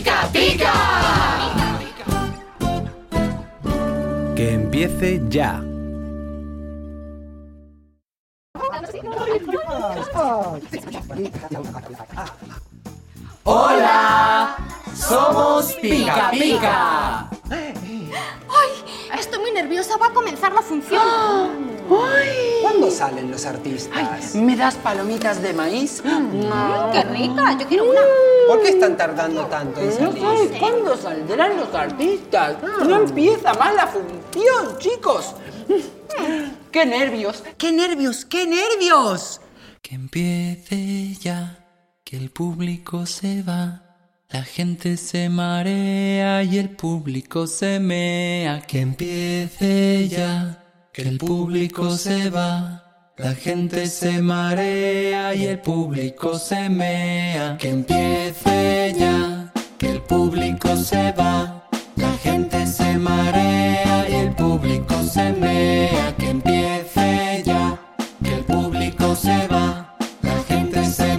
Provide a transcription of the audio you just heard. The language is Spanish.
pica pica! Que empiece ya. ¡Hola! ¡Somos Pica Pica! Nerviosa, va a comenzar la función. ¿Cuándo salen los artistas? ¿Me das palomitas de maíz? Mm, ¡Qué rica! Yo quiero una. ¿Por qué están tardando tanto en No salir? sé cuándo saldrán los artistas. No empieza mal la función, chicos. ¡Qué nervios! ¡Qué nervios! ¡Qué nervios! Que empiece ya, que el público se va. La gente se marea y el público se mea, que empiece ya, que el público se va. La gente se marea y el público se mea, que empiece ya, que el público se va. La gente se marea y el público se mea, que empiece ya, que el público se va. La gente se